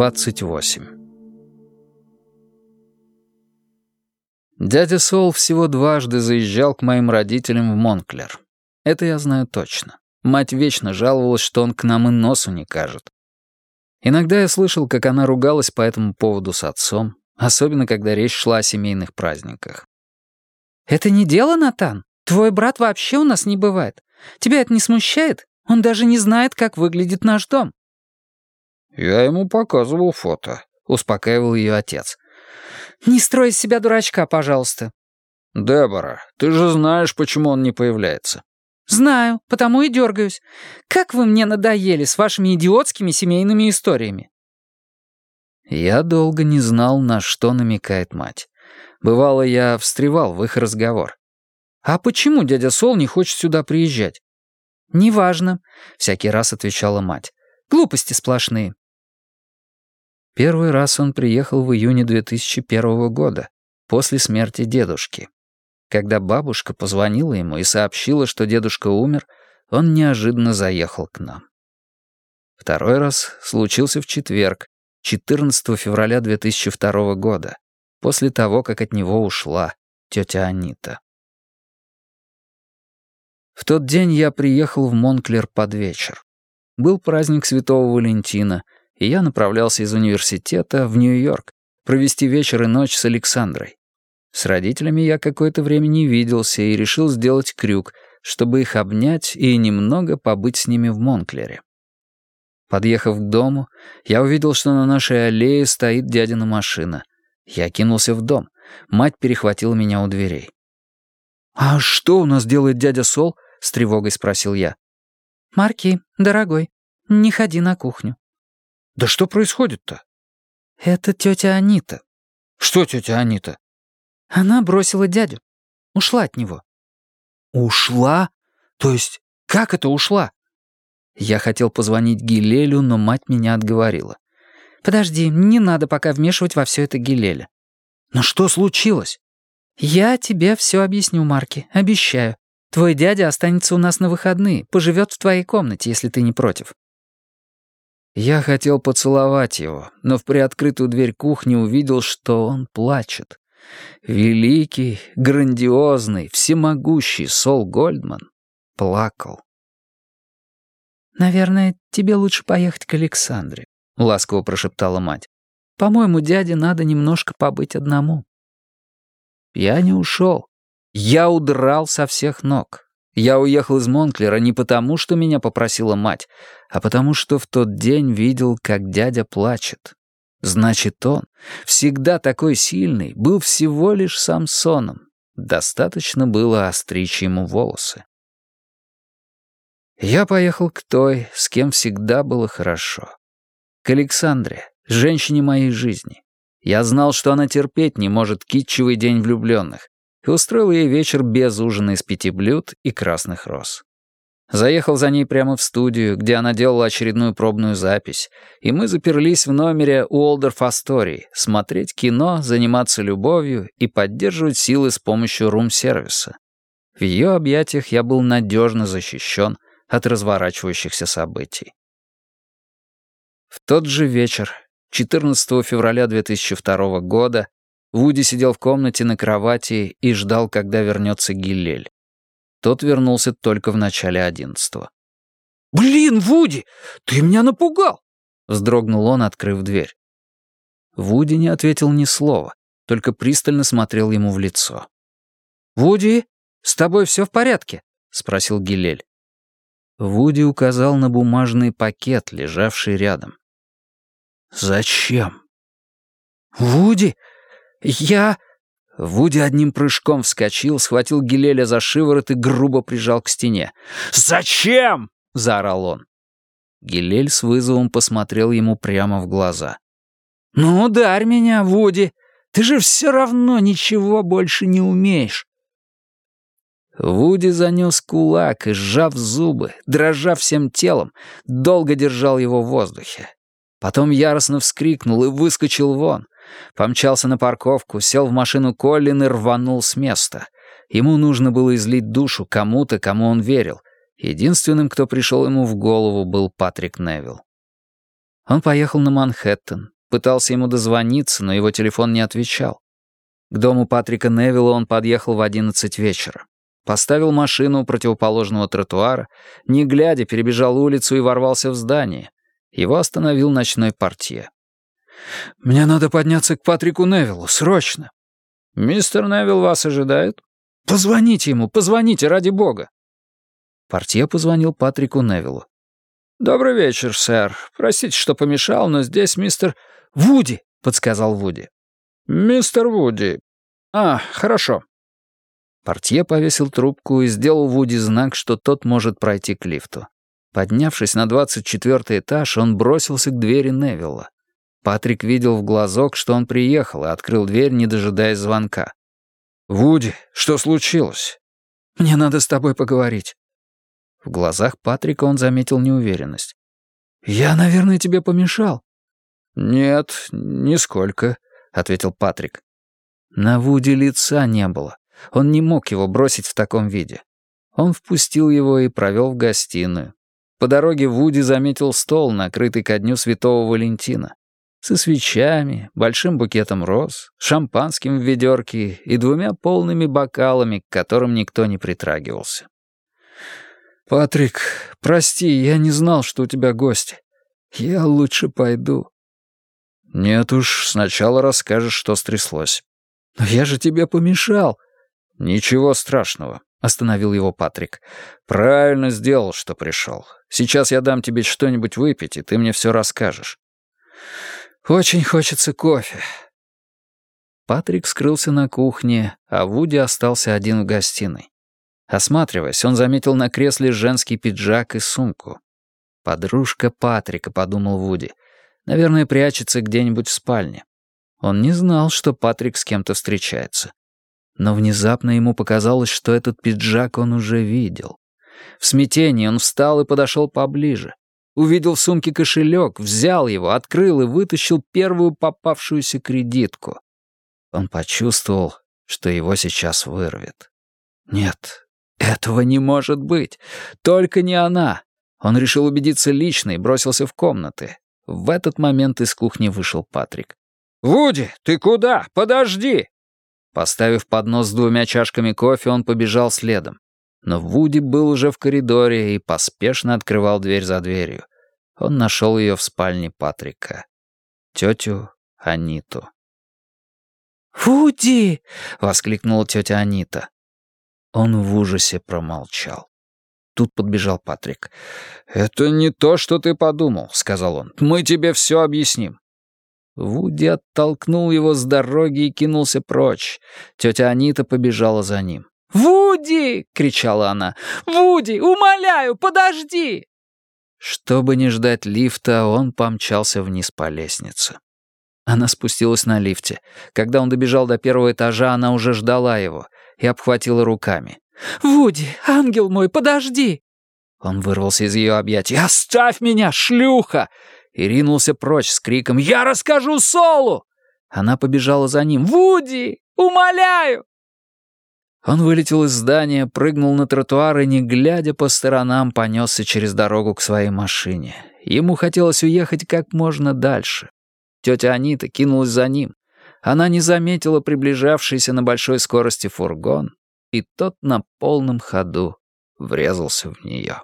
28 Дядя Сол всего дважды заезжал к моим родителям в Монклер. Это я знаю точно. Мать вечно жаловалась, что он к нам и носу не кажет. Иногда я слышал, как она ругалась по этому поводу с отцом, особенно когда речь шла о семейных праздниках. «Это не дело, Натан. Твой брат вообще у нас не бывает. Тебя это не смущает? Он даже не знает, как выглядит наш дом». «Я ему показывал фото», — успокаивал ее отец. «Не строй из себя дурачка, пожалуйста». «Дебора, ты же знаешь, почему он не появляется». «Знаю, потому и дергаюсь. Как вы мне надоели с вашими идиотскими семейными историями». Я долго не знал, на что намекает мать. Бывало, я встревал в их разговор. «А почему дядя Сол не хочет сюда приезжать?» «Неважно», — всякий раз отвечала мать. «Глупости сплошные». Первый раз он приехал в июне 2001 года, после смерти дедушки. Когда бабушка позвонила ему и сообщила, что дедушка умер, он неожиданно заехал к нам. Второй раз случился в четверг, 14 февраля 2002 года, после того, как от него ушла тетя Анита. В тот день я приехал в Монклер под вечер. Был праздник Святого Валентина, и я направлялся из университета в Нью-Йорк провести вечер и ночь с Александрой. С родителями я какое-то время не виделся и решил сделать крюк, чтобы их обнять и немного побыть с ними в Монклере. Подъехав к дому, я увидел, что на нашей аллее стоит дядина машина. Я кинулся в дом. Мать перехватила меня у дверей. «А что у нас делает дядя Сол?» — с тревогой спросил я. «Марки, дорогой, не ходи на кухню». «Да что происходит-то?» «Это тетя Анита». «Что тетя Анита?» Она бросила дядю. Ушла от него. Ушла? То есть, как это ушла? Я хотел позвонить Гилелю, но мать меня отговорила. «Подожди, не надо пока вмешивать во все это Гилеля». «Но что случилось?» «Я тебе все объясню, Марки, обещаю. Твой дядя останется у нас на выходные, поживет в твоей комнате, если ты не против». Я хотел поцеловать его, но в приоткрытую дверь кухни увидел, что он плачет. Великий, грандиозный, всемогущий Сол Гольдман плакал. «Наверное, тебе лучше поехать к Александре», — ласково прошептала мать. «По-моему, дяде надо немножко побыть одному». Я не ушел. Я удрал со всех ног. Я уехал из Монклера не потому, что меня попросила мать, а потому что в тот день видел, как дядя плачет. Значит, он, всегда такой сильный, был всего лишь Самсоном. Достаточно было остричь ему волосы. Я поехал к той, с кем всегда было хорошо. К Александре, женщине моей жизни. Я знал, что она терпеть не может китчевый день влюбленных, и устроил ей вечер без ужина из пяти блюд и красных роз. Заехал за ней прямо в студию, где она делала очередную пробную запись, и мы заперлись в номере Уолдорф Астории смотреть кино, заниматься любовью и поддерживать силы с помощью рум-сервиса. В ее объятиях я был надежно защищен от разворачивающихся событий. В тот же вечер, 14 февраля 2002 года, Вуди сидел в комнате на кровати и ждал, когда вернется Гилель. Тот вернулся только в начале одиннадцатого. «Блин, Вуди, ты меня напугал!» — вздрогнул он, открыв дверь. Вуди не ответил ни слова, только пристально смотрел ему в лицо. «Вуди, с тобой все в порядке?» — спросил Гилель. Вуди указал на бумажный пакет, лежавший рядом. «Зачем?» «Вуди, я...» Вуди одним прыжком вскочил, схватил Гилеля за шиворот и грубо прижал к стене. «Зачем?» — заорал он. Гилель с вызовом посмотрел ему прямо в глаза. «Ну, ударь меня, Вуди. Ты же все равно ничего больше не умеешь». Вуди занес кулак и, сжав зубы, дрожа всем телом, долго держал его в воздухе. Потом яростно вскрикнул и выскочил вон. Помчался на парковку, сел в машину Коллин и рванул с места. Ему нужно было излить душу кому-то, кому он верил. Единственным, кто пришел ему в голову, был Патрик Невилл. Он поехал на Манхэттен, пытался ему дозвониться, но его телефон не отвечал. К дому Патрика Невилла он подъехал в одиннадцать вечера. Поставил машину у противоположного тротуара, не глядя, перебежал улицу и ворвался в здание. Его остановил ночной портье. «Мне надо подняться к Патрику Невиллу, срочно!» «Мистер Невилл вас ожидает?» «Позвоните ему, позвоните, ради бога!» Портье позвонил Патрику Невиллу. «Добрый вечер, сэр. Простите, что помешал, но здесь мистер...» «Вуди!» — подсказал Вуди. «Мистер Вуди. А, хорошо». Портье повесил трубку и сделал Вуди знак, что тот может пройти к лифту. Поднявшись на двадцать четвертый этаж, он бросился к двери Невилла. Патрик видел в глазок, что он приехал, и открыл дверь, не дожидаясь звонка. «Вуди, что случилось? Мне надо с тобой поговорить». В глазах Патрика он заметил неуверенность. «Я, наверное, тебе помешал». «Нет, нисколько», — ответил Патрик. На Вуди лица не было. Он не мог его бросить в таком виде. Он впустил его и провел в гостиную. По дороге Вуди заметил стол, накрытый ко дню Святого Валентина со свечами, большим букетом роз, шампанским в ведерке и двумя полными бокалами, к которым никто не притрагивался. «Патрик, прости, я не знал, что у тебя гости. Я лучше пойду». «Нет уж, сначала расскажешь, что стряслось». «Но я же тебе помешал». «Ничего страшного», — остановил его Патрик. «Правильно сделал, что пришел. Сейчас я дам тебе что-нибудь выпить, и ты мне все расскажешь». Очень хочется кофе». Патрик скрылся на кухне, а Вуди остался один в гостиной. Осматриваясь, он заметил на кресле женский пиджак и сумку. «Подружка Патрика», — подумал Вуди. «Наверное, прячется где-нибудь в спальне». Он не знал, что Патрик с кем-то встречается. Но внезапно ему показалось, что этот пиджак он уже видел. В смятении он встал и подошел поближе. Увидел в сумке кошелек, взял его, открыл и вытащил первую попавшуюся кредитку. Он почувствовал, что его сейчас вырвет. Нет, этого не может быть. Только не она. Он решил убедиться лично и бросился в комнаты. В этот момент из кухни вышел Патрик. «Вуди, ты куда? Подожди!» Поставив поднос с двумя чашками кофе, он побежал следом. Но Вуди был уже в коридоре и поспешно открывал дверь за дверью. Он нашел ее в спальне Патрика. Тетю Аниту. «Вуди!» — воскликнула тетя Анита. Он в ужасе промолчал. Тут подбежал Патрик. «Это не то, что ты подумал», — сказал он. «Мы тебе все объясним». Вуди оттолкнул его с дороги и кинулся прочь. Тетя Анита побежала за ним. «Вуди!» — кричала она. «Вуди, умоляю, подожди!» Чтобы не ждать лифта, он помчался вниз по лестнице. Она спустилась на лифте. Когда он добежал до первого этажа, она уже ждала его и обхватила руками. «Вуди, ангел мой, подожди!» Он вырвался из ее объятий. «Оставь меня, шлюха!» И ринулся прочь с криком «Я расскажу Солу!» Она побежала за ним. «Вуди, умоляю!» Он вылетел из здания, прыгнул на тротуар и, не глядя по сторонам, понесся через дорогу к своей машине. Ему хотелось уехать как можно дальше. Тетя Анита кинулась за ним. Она не заметила приближавшийся на большой скорости фургон, и тот на полном ходу врезался в нее.